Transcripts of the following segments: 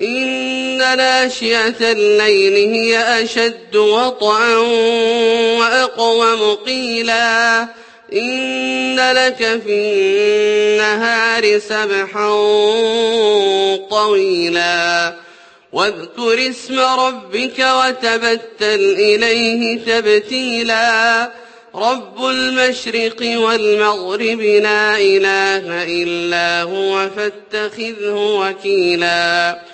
إن ناشئة الليل هي أشد وطئا وأقوم قيلا. إن لك في النهار سبحا طويلا. واذكر اسم ربك وتبتل إليه تبتيلا. رب المشرق والمغرب لا إله إلا هو فاتخذه وكيلا.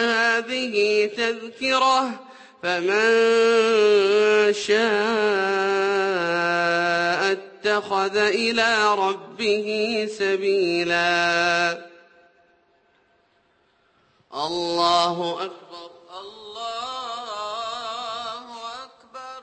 هذه تذكرة فمن شاء اتخذ إلى ربه سبيلا. الله أكبر الله أكبر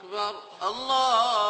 أكبر. الله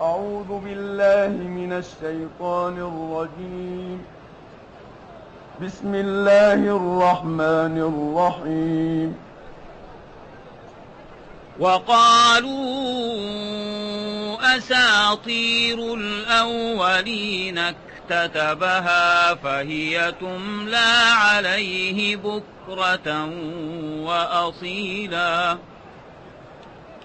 أعوذ بالله من الشيطان الرجيم. بسم الله الرحمن الرحيم. وقالوا أساطير الأولين اكتتبها فهي تملى عليه بكرة وأصيلا.